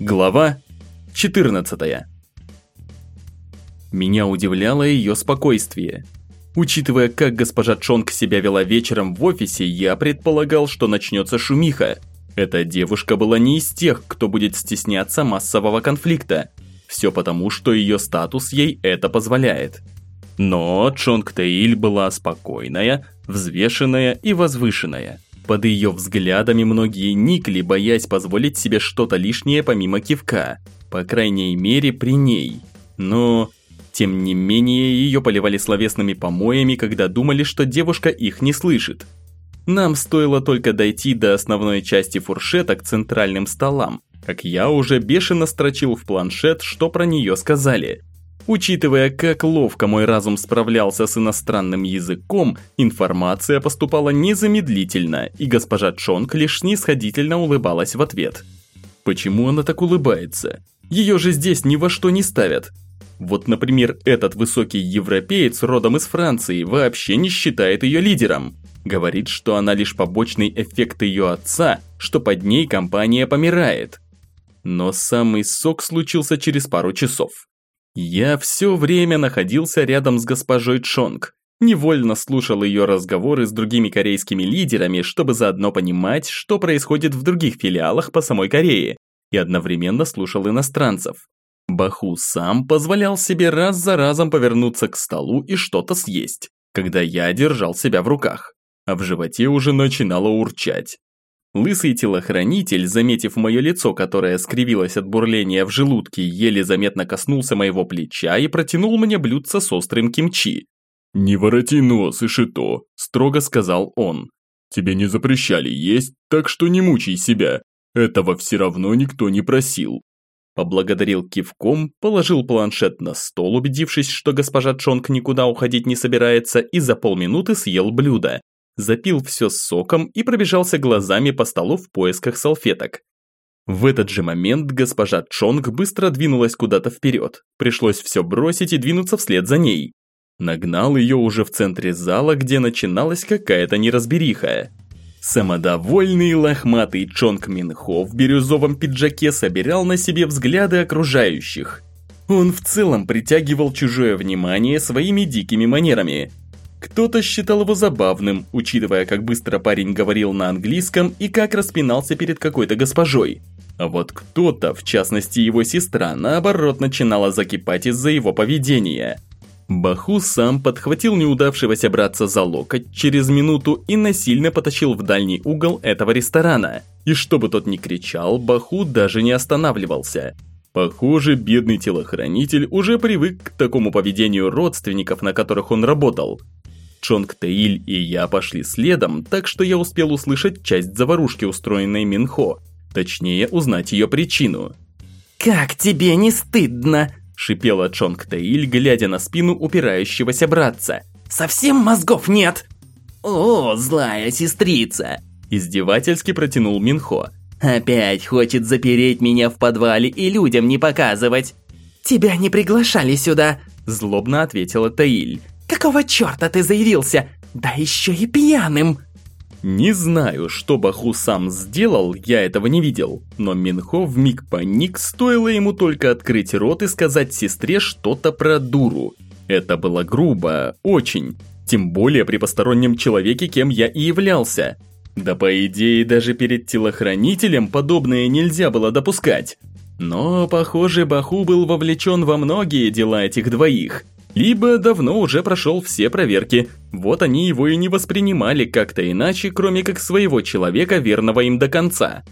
Глава 14 Меня удивляло ее спокойствие. Учитывая, как госпожа Чонг себя вела вечером в офисе, я предполагал, что начнется шумиха. Эта девушка была не из тех, кто будет стесняться массового конфликта. Все потому, что ее статус ей это позволяет. Но Чонг Тэиль была спокойная, взвешенная и возвышенная. Под ее взглядами многие никли, боясь позволить себе что-то лишнее помимо кивка. По крайней мере, при ней. Но, тем не менее, ее поливали словесными помоями, когда думали, что девушка их не слышит. Нам стоило только дойти до основной части фуршета к центральным столам, как я уже бешено строчил в планшет, что про нее сказали. Учитывая, как ловко мой разум справлялся с иностранным языком, информация поступала незамедлительно, и госпожа Чонг лишь снисходительно улыбалась в ответ. Почему она так улыбается? Ее же здесь ни во что не ставят. Вот, например, этот высокий европеец родом из Франции вообще не считает ее лидером. Говорит, что она лишь побочный эффект ее отца, что под ней компания помирает. Но самый сок случился через пару часов. Я все время находился рядом с госпожой Чонг, невольно слушал ее разговоры с другими корейскими лидерами, чтобы заодно понимать, что происходит в других филиалах по самой Корее, и одновременно слушал иностранцев. Баху сам позволял себе раз за разом повернуться к столу и что-то съесть, когда я держал себя в руках, а в животе уже начинало урчать. Лысый телохранитель, заметив мое лицо, которое скривилось от бурления в желудке, еле заметно коснулся моего плеча и протянул мне блюдце с острым кимчи. «Не вороти нос, Ишито», – строго сказал он. «Тебе не запрещали есть, так что не мучай себя. Этого все равно никто не просил». Поблагодарил кивком, положил планшет на стол, убедившись, что госпожа Чонг никуда уходить не собирается, и за полминуты съел блюдо запил все соком и пробежался глазами по столу в поисках салфеток. В этот же момент госпожа Чонг быстро двинулась куда-то вперед. Пришлось все бросить и двинуться вслед за ней. Нагнал ее уже в центре зала, где начиналась какая-то неразбериха. Самодовольный лохматый Чонг Минхо в бирюзовом пиджаке собирал на себе взгляды окружающих. Он в целом притягивал чужое внимание своими дикими манерами – кто-то считал его забавным, учитывая, как быстро парень говорил на английском и как распинался перед какой-то госпожой. А вот кто-то, в частности его сестра, наоборот начинала закипать из-за его поведения. Баху сам подхватил неудавшегося братца за локоть через минуту и насильно потащил в дальний угол этого ресторана. И чтобы тот не кричал, Баху даже не останавливался. Похоже, бедный телохранитель уже привык к такому поведению родственников, на которых он работал. Чонг Тэиль и я пошли следом, так что я успел услышать часть заварушки, устроенной Минхо. Точнее, узнать ее причину. «Как тебе не стыдно?» – шипела Чонг Тэиль, глядя на спину упирающегося братца. «Совсем мозгов нет?» «О, злая сестрица!» – издевательски протянул Минхо. «Опять хочет запереть меня в подвале и людям не показывать!» «Тебя не приглашали сюда!» – злобно ответила Таиль. Какого черта ты заявился? Да еще и пьяным!» Не знаю, что Баху сам сделал, я этого не видел, но Минхо вмиг паник, стоило ему только открыть рот и сказать сестре что-то про дуру. Это было грубо, очень, тем более при постороннем человеке, кем я и являлся. Да по идее, даже перед телохранителем подобное нельзя было допускать. Но, похоже, Баху был вовлечен во многие дела этих двоих – либо давно уже прошел все проверки, вот они его и не воспринимали как-то иначе, кроме как своего человека, верного им до конца.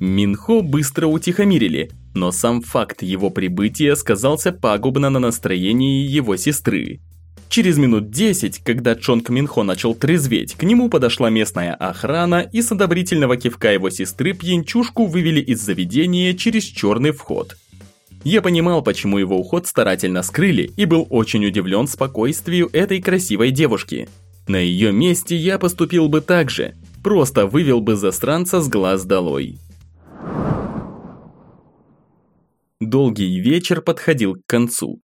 Минхо быстро утихомирили, но сам факт его прибытия сказался пагубно на настроении его сестры. Через минут десять, когда Чонг Минхо начал трезветь, к нему подошла местная охрана и с одобрительного кивка его сестры пьянчушку вывели из заведения через черный вход – я понимал, почему его уход старательно скрыли и был очень удивлен спокойствию этой красивой девушки. На ее месте я поступил бы так же, просто вывел бы застранца с глаз долой. Долгий вечер подходил к концу.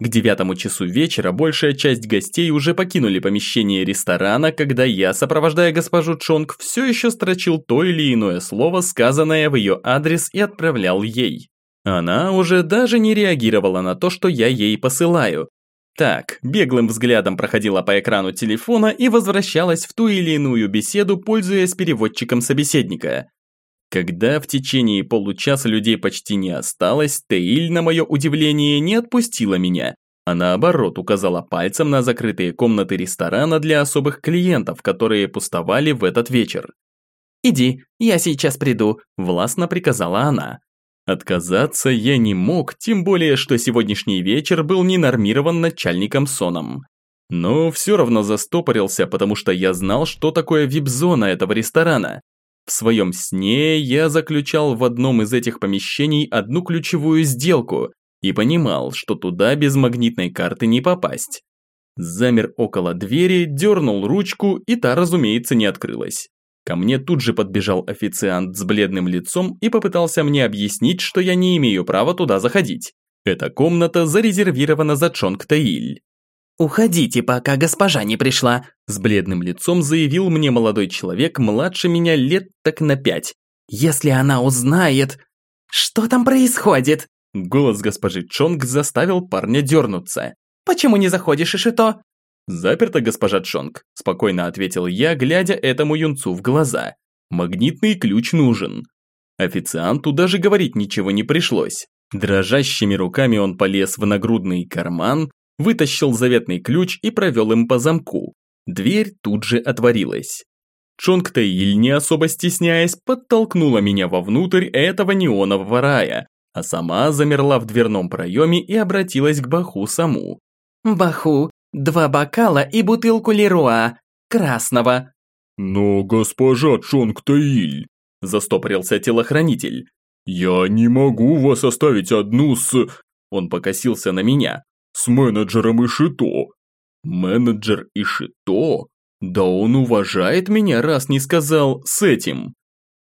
К девятому часу вечера большая часть гостей уже покинули помещение ресторана, когда я, сопровождая госпожу Чонг, все еще строчил то или иное слово, сказанное в ее адрес и отправлял ей. Она уже даже не реагировала на то, что я ей посылаю. Так, беглым взглядом проходила по экрану телефона и возвращалась в ту или иную беседу, пользуясь переводчиком собеседника. Когда в течение получаса людей почти не осталось, Теиль, на мое удивление, не отпустила меня, а наоборот указала пальцем на закрытые комнаты ресторана для особых клиентов, которые пустовали в этот вечер. «Иди, я сейчас приду», – властно приказала она. Отказаться я не мог, тем более, что сегодняшний вечер был не нормирован начальником соном. Но все равно застопорился, потому что я знал, что такое вип-зона этого ресторана. В своем сне я заключал в одном из этих помещений одну ключевую сделку и понимал, что туда без магнитной карты не попасть. Замер около двери, дернул ручку, и та, разумеется, не открылась. Ко мне тут же подбежал официант с бледным лицом и попытался мне объяснить, что я не имею права туда заходить. Эта комната зарезервирована за Чонг Таиль. «Уходите, пока госпожа не пришла», – с бледным лицом заявил мне молодой человек, младше меня лет так на пять. «Если она узнает...» «Что там происходит?» Голос госпожи Чонг заставил парня дернуться. «Почему не заходишь, Ишито?» «Заперто, госпожа Чонг», – спокойно ответил я, глядя этому юнцу в глаза. «Магнитный ключ нужен». Официанту даже говорить ничего не пришлось. Дрожащими руками он полез в нагрудный карман, вытащил заветный ключ и провел им по замку. Дверь тут же отворилась. Чонг Таиль, не особо стесняясь, подтолкнула меня вовнутрь этого неонового рая, а сама замерла в дверном проеме и обратилась к Баху саму. «Баху, два бокала и бутылку Леруа, красного». «Но госпожа Чонг Таиль», – застопорился телохранитель, – «я не могу вас оставить одну с...» Он покосился на меня. С менеджером Ишито. Менеджер Ишито? Да он уважает меня, раз не сказал с этим.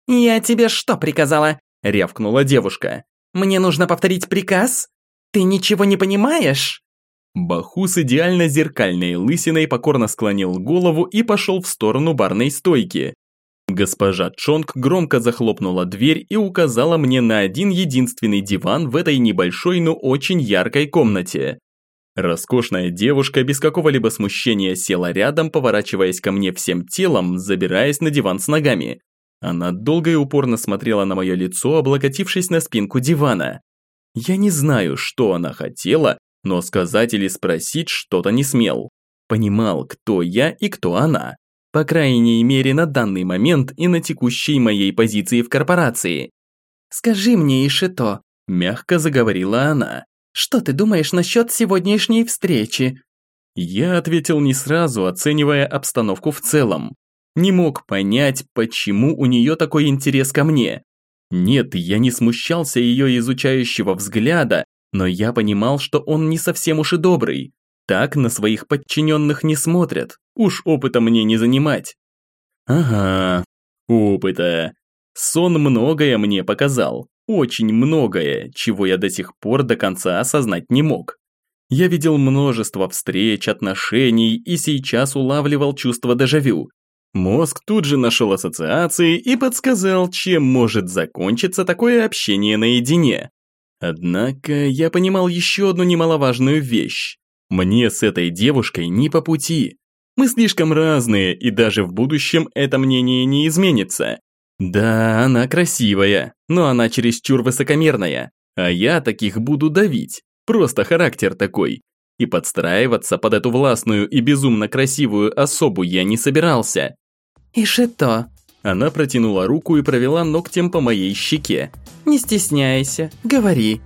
«Я тебе что приказала?» – рявкнула девушка. «Мне нужно повторить приказ? Ты ничего не понимаешь?» Баху с идеально зеркальной лысиной покорно склонил голову и пошел в сторону барной стойки. Госпожа Чонг громко захлопнула дверь и указала мне на один единственный диван в этой небольшой, но очень яркой комнате. Роскошная девушка без какого-либо смущения села рядом, поворачиваясь ко мне всем телом, забираясь на диван с ногами. Она долго и упорно смотрела на мое лицо, облокотившись на спинку дивана. Я не знаю, что она хотела, но сказать или спросить что-то не смел. Понимал, кто я и кто она. По крайней мере, на данный момент и на текущей моей позиции в корпорации. «Скажи мне, Ишито», – мягко заговорила она. Что ты думаешь насчет сегодняшней встречи?» Я ответил не сразу, оценивая обстановку в целом. Не мог понять, почему у нее такой интерес ко мне. Нет, я не смущался ее изучающего взгляда, но я понимал, что он не совсем уж и добрый. Так на своих подчиненных не смотрят, уж опыта мне не занимать. Ага, опыта. Сон многое мне показал. Очень многое, чего я до сих пор до конца осознать не мог. Я видел множество встреч, отношений и сейчас улавливал чувство дежавю. Мозг тут же нашел ассоциации и подсказал, чем может закончиться такое общение наедине. Однако я понимал еще одну немаловажную вещь. Мне с этой девушкой не по пути. Мы слишком разные, и даже в будущем это мнение не изменится. Да, она красивая, но она чересчур высокомерная, а я таких буду давить. Просто характер такой. И подстраиваться под эту властную и безумно красивую особу я не собирался. И что? Она протянула руку и провела ногтем по моей щеке. «Не стесняйся, говори».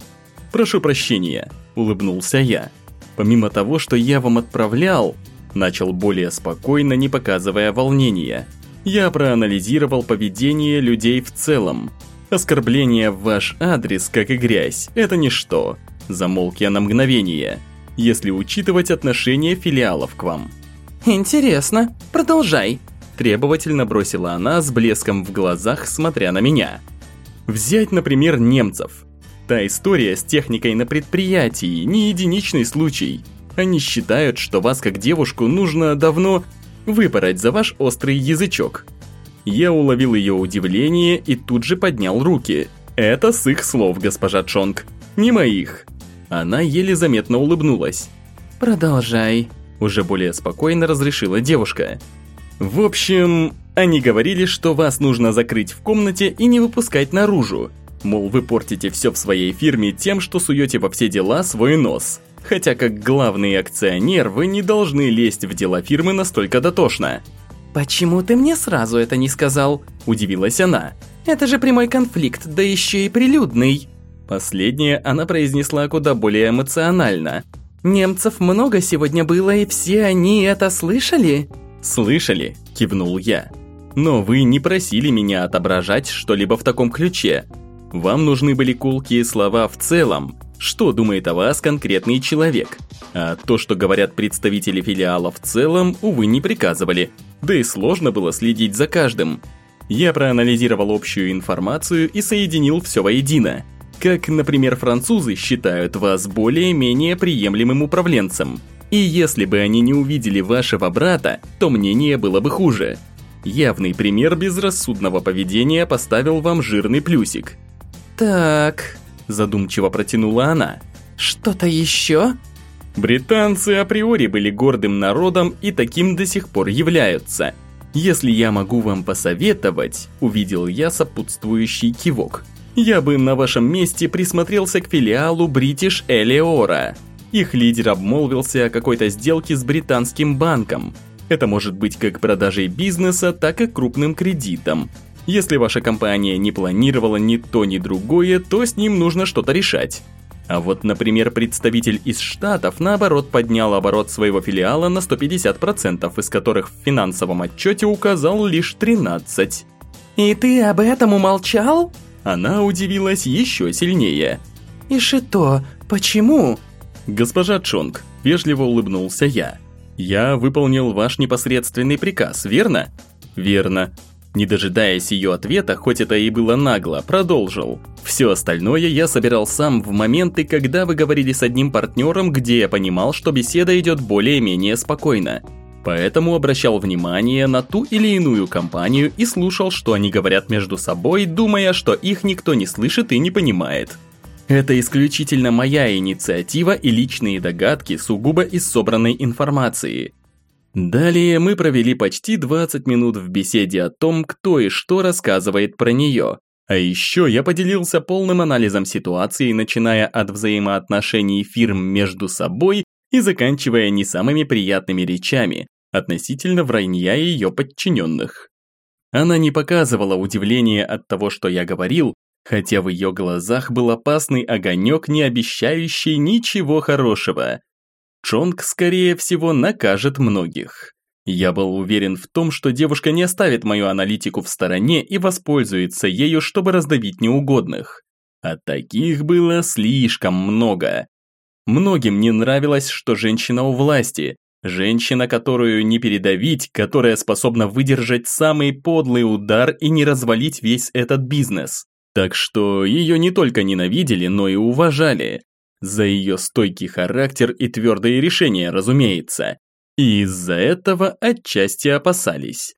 «Прошу прощения», – улыбнулся я. «Помимо того, что я вам отправлял», – начал более спокойно, не показывая волнения – я проанализировал поведение людей в целом. Оскорбление в ваш адрес, как и грязь, это ничто. Замолк я на мгновение, если учитывать отношение филиалов к вам. Интересно, продолжай. Требовательно бросила она с блеском в глазах, смотря на меня. Взять, например, немцев. Та история с техникой на предприятии не единичный случай. Они считают, что вас как девушку нужно давно выпороть за ваш острый язычок. Я уловил ее удивление и тут же поднял руки. Это с их слов, госпожа Чонг, не моих. Она еле заметно улыбнулась. Продолжай. Уже более спокойно разрешила девушка. В общем, они говорили, что вас нужно закрыть в комнате и не выпускать наружу. Мол, вы портите все в своей фирме тем, что суете во все дела свой нос. Хотя как главный акционер вы не должны лезть в дела фирмы настолько дотошно. «Почему ты мне сразу это не сказал?» – удивилась она. «Это же прямой конфликт, да еще и прилюдный». Последнее она произнесла куда более эмоционально. «Немцев много сегодня было, и все они это слышали?» «Слышали», – кивнул я. «Но вы не просили меня отображать что-либо в таком ключе. Вам нужны были кулкие слова в целом. Что думает о вас конкретный человек? А то, что говорят представители филиала в целом, увы, не приказывали. Да и сложно было следить за каждым. Я проанализировал общую информацию и соединил все воедино. Как, например, французы считают вас более-менее приемлемым управленцем. И если бы они не увидели вашего брата, то мнение было бы хуже. Явный пример безрассудного поведения поставил вам жирный плюсик. «Так», – задумчиво протянула она. «Что-то еще?» Британцы априори были гордым народом и таким до сих пор являются. Если я могу вам посоветовать, увидел я сопутствующий кивок. Я бы на вашем месте присмотрелся к филиалу British Элеора. Их лидер обмолвился о какой-то сделке с британским банком. Это может быть как продажей бизнеса, так и крупным кредитом. Если ваша компания не планировала ни то, ни другое, то с ним нужно что-то решать. А вот, например, представитель из Штатов, наоборот, поднял оборот своего филиала на 150%, из которых в финансовом отчете указал лишь 13%. «И ты об этом умолчал?» Она удивилась еще сильнее. «И что? Почему?» «Госпожа Чонг», – вежливо улыбнулся я. «Я выполнил ваш непосредственный приказ, верно?» «Верно. Не дожидаясь ее ответа, хоть это и было нагло, продолжил. Все остальное я собирал сам в моменты, когда вы говорили с одним партнером, где я понимал, что беседа идет более-менее спокойно. Поэтому обращал внимание на ту или иную компанию и слушал, что они говорят между собой, думая, что их никто не слышит и не понимает. Это исключительно моя инициатива и личные догадки сугубо из собранной информации – Далее мы провели почти 20 минут в беседе о том, кто и что рассказывает про нее. А еще я поделился полным анализом ситуации, начиная от взаимоотношений фирм между собой и заканчивая не самыми приятными речами относительно вранья ее подчиненных. Она не показывала удивления от того, что я говорил, хотя в ее глазах был опасный огонек, не обещающий ничего хорошего – Чонг, скорее всего, накажет многих. Я был уверен в том, что девушка не оставит мою аналитику в стороне и воспользуется ею, чтобы раздавить неугодных. А таких было слишком много. Многим не нравилось, что женщина у власти, женщина, которую не передавить, которая способна выдержать самый подлый удар и не развалить весь этот бизнес. Так что ее не только ненавидели, но и уважали. За ее стойкий характер и твердые решения, разумеется. И из-за этого отчасти опасались.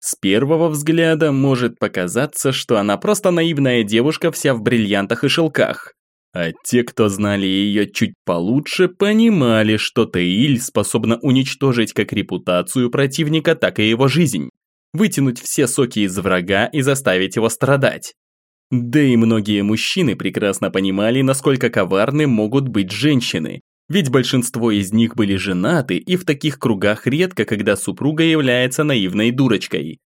С первого взгляда может показаться, что она просто наивная девушка вся в бриллиантах и шелках. А те, кто знали ее чуть получше, понимали, что Теиль способна уничтожить как репутацию противника, так и его жизнь. Вытянуть все соки из врага и заставить его страдать. Да и многие мужчины прекрасно понимали, насколько коварны могут быть женщины, ведь большинство из них были женаты, и в таких кругах редко, когда супруга является наивной дурочкой.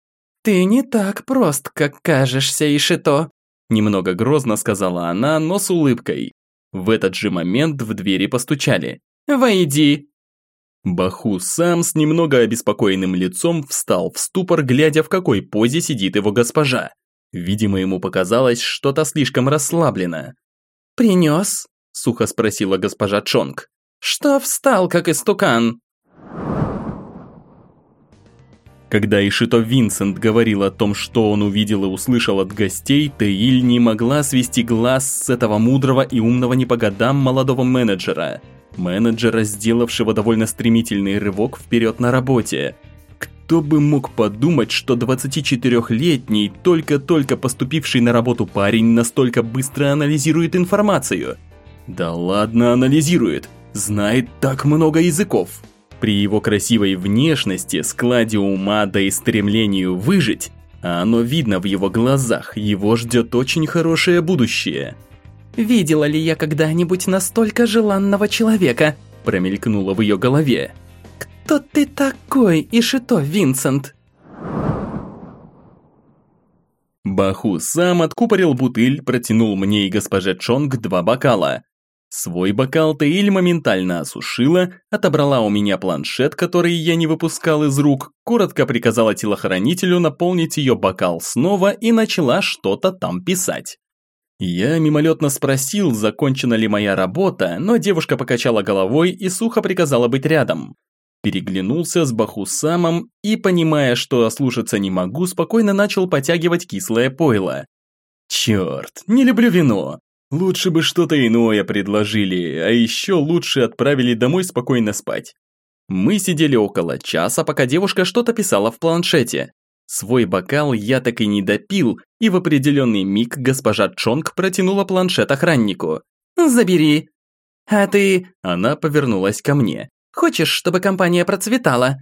«Ты не так прост, как кажешься, Ишито», немного грозно сказала она, но с улыбкой. В этот же момент в двери постучали. «Войди!» Баху сам с немного обеспокоенным лицом встал в ступор, глядя в какой позе сидит его госпожа. Видимо, ему показалось что-то слишком расслаблено. «Принес?» – сухо спросила госпожа Чонг. «Что встал, как истукан?» Когда Ишито Винсент говорил о том, что он увидел и услышал от гостей, Теиль не могла свести глаз с этого мудрого и умного не по годам молодого менеджера. Менеджера, сделавшего довольно стремительный рывок вперед на работе – Кто бы мог подумать, что 24-летний, только-только поступивший на работу парень настолько быстро анализирует информацию? Да ладно анализирует, знает так много языков. При его красивой внешности, складе ума да и стремлению выжить, а оно видно в его глазах, его ждет очень хорошее будущее. «Видела ли я когда-нибудь настолько желанного человека?» промелькнуло в ее голове. «Кто ты такой, Ишито Винсент?» Баху сам откупорил бутыль, протянул мне и госпоже Чонг два бокала. Свой бокал Таиль моментально осушила, отобрала у меня планшет, который я не выпускал из рук, коротко приказала телохранителю наполнить ее бокал снова и начала что-то там писать. Я мимолетно спросил, закончена ли моя работа, но девушка покачала головой и сухо приказала быть рядом. Переглянулся с Бахусамом и, понимая, что ослушаться не могу, спокойно начал потягивать кислое пойло. Черт, не люблю вино. Лучше бы что-то иное предложили, а еще лучше отправили домой спокойно спать. Мы сидели около часа, пока девушка что-то писала в планшете. Свой бокал я так и не допил, и в определенный миг госпожа Чонг протянула планшет охраннику. «Забери». «А ты...» Она повернулась ко мне. «Хочешь, чтобы компания процветала?»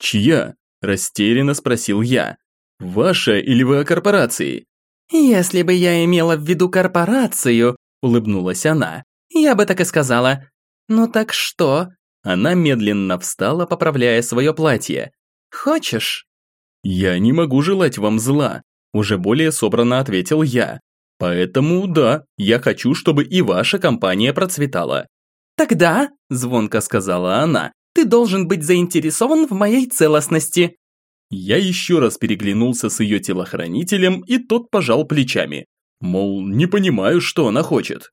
«Чья?» – растерянно спросил я. «Ваша или вы о корпорации?» «Если бы я имела в виду корпорацию», – улыбнулась она, – «я бы так и сказала. Ну так что?» Она медленно встала, поправляя свое платье. «Хочешь?» «Я не могу желать вам зла», – уже более собранно ответил я. «Поэтому да, я хочу, чтобы и ваша компания процветала». «Тогда», – звонко сказала она, – «ты должен быть заинтересован в моей целостности». Я еще раз переглянулся с ее телохранителем, и тот пожал плечами. Мол, не понимаю, что она хочет.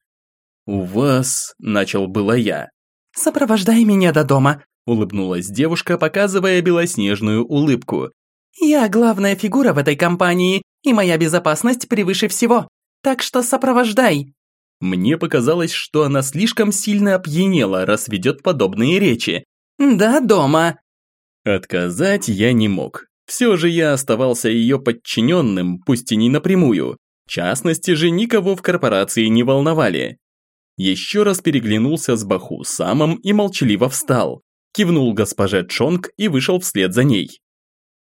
«У вас...» – начал было я. «Сопровождай меня до дома», – улыбнулась девушка, показывая белоснежную улыбку. «Я главная фигура в этой компании, и моя безопасность превыше всего. Так что сопровождай». Мне показалось, что она слишком сильно опьянела, раз ведет подобные речи. «Да, дома». Отказать я не мог. Все же я оставался ее подчиненным, пусть и не напрямую. В частности же никого в корпорации не волновали. Еще раз переглянулся с Баху самым и молчаливо встал. Кивнул госпоже Чонг и вышел вслед за ней.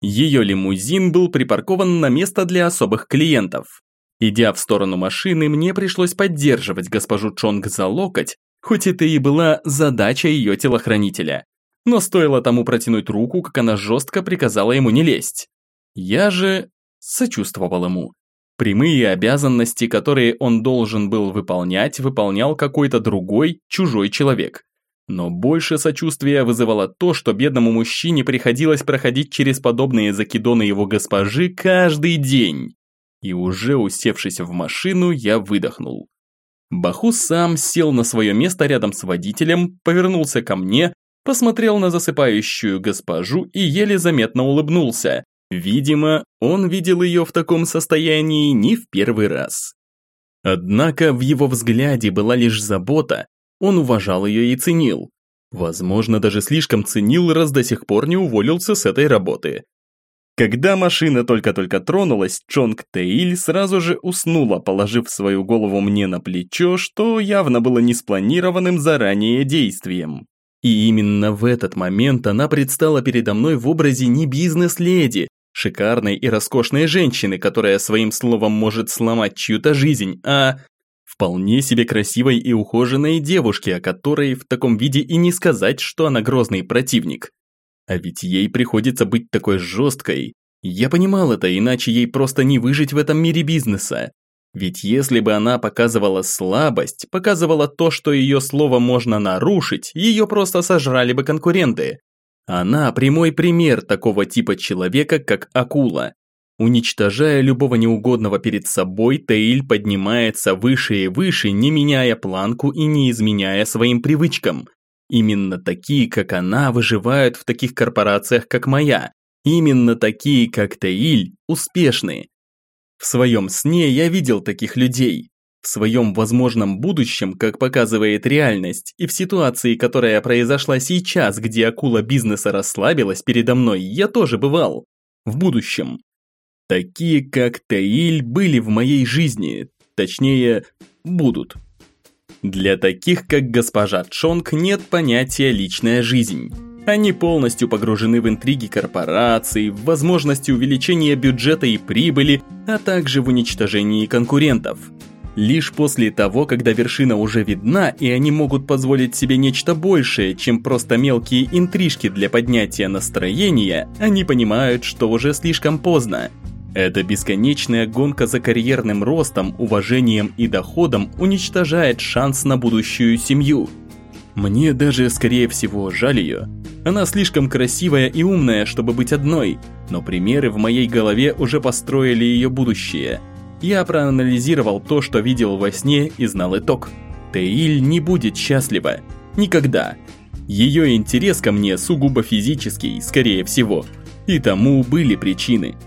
Ее лимузин был припаркован на место для особых клиентов. Идя в сторону машины, мне пришлось поддерживать госпожу Чонг за локоть, хоть это и была задача ее телохранителя но стоило тому протянуть руку, как она жестко приказала ему не лезть. Я же сочувствовал ему. Прямые обязанности, которые он должен был выполнять, выполнял какой-то другой, чужой человек. Но больше сочувствия вызывало то, что бедному мужчине приходилось проходить через подобные закидоны его госпожи каждый день. И уже усевшись в машину, я выдохнул. Баху сам сел на свое место рядом с водителем, повернулся ко мне, посмотрел на засыпающую госпожу и еле заметно улыбнулся. Видимо, он видел ее в таком состоянии не в первый раз. Однако в его взгляде была лишь забота, он уважал ее и ценил. Возможно, даже слишком ценил, раз до сих пор не уволился с этой работы. Когда машина только-только тронулась, Чонг Тэиль сразу же уснула, положив свою голову мне на плечо, что явно было не спланированным заранее действием. И именно в этот момент она предстала передо мной в образе не бизнес-леди, шикарной и роскошной женщины, которая своим словом может сломать чью-то жизнь, а вполне себе красивой и ухоженной девушки, о которой в таком виде и не сказать, что она грозный противник. А ведь ей приходится быть такой жесткой. Я понимал это, иначе ей просто не выжить в этом мире бизнеса. Ведь если бы она показывала слабость, показывала то, что ее слово можно нарушить, ее просто сожрали бы конкуренты. Она прямой пример такого типа человека, как акула. Уничтожая любого неугодного перед собой, Таиль поднимается выше и выше, не меняя планку и не изменяя своим привычкам. Именно такие, как она, выживают в таких корпорациях, как моя. Именно такие, как Таиль, успешные. В своем сне я видел таких людей. В своем возможном будущем, как показывает реальность, и в ситуации, которая произошла сейчас, где акула бизнеса расслабилась передо мной, я тоже бывал. В будущем. Такие, как Таиль, были в моей жизни. Точнее, будут. Для таких, как госпожа Чонг, нет понятия «личная жизнь». Они полностью погружены в интриги корпораций, в возможности увеличения бюджета и прибыли, а также в уничтожении конкурентов. Лишь после того, когда вершина уже видна, и они могут позволить себе нечто большее, чем просто мелкие интрижки для поднятия настроения, они понимают, что уже слишком поздно. Эта бесконечная гонка за карьерным ростом, уважением и доходом уничтожает шанс на будущую семью. Мне даже, скорее всего, жаль ее. Она слишком красивая и умная, чтобы быть одной, но примеры в моей голове уже построили ее будущее. Я проанализировал то, что видел во сне и знал итог. Теиль не будет счастлива. Никогда. Ее интерес ко мне сугубо физический, скорее всего. И тому были причины –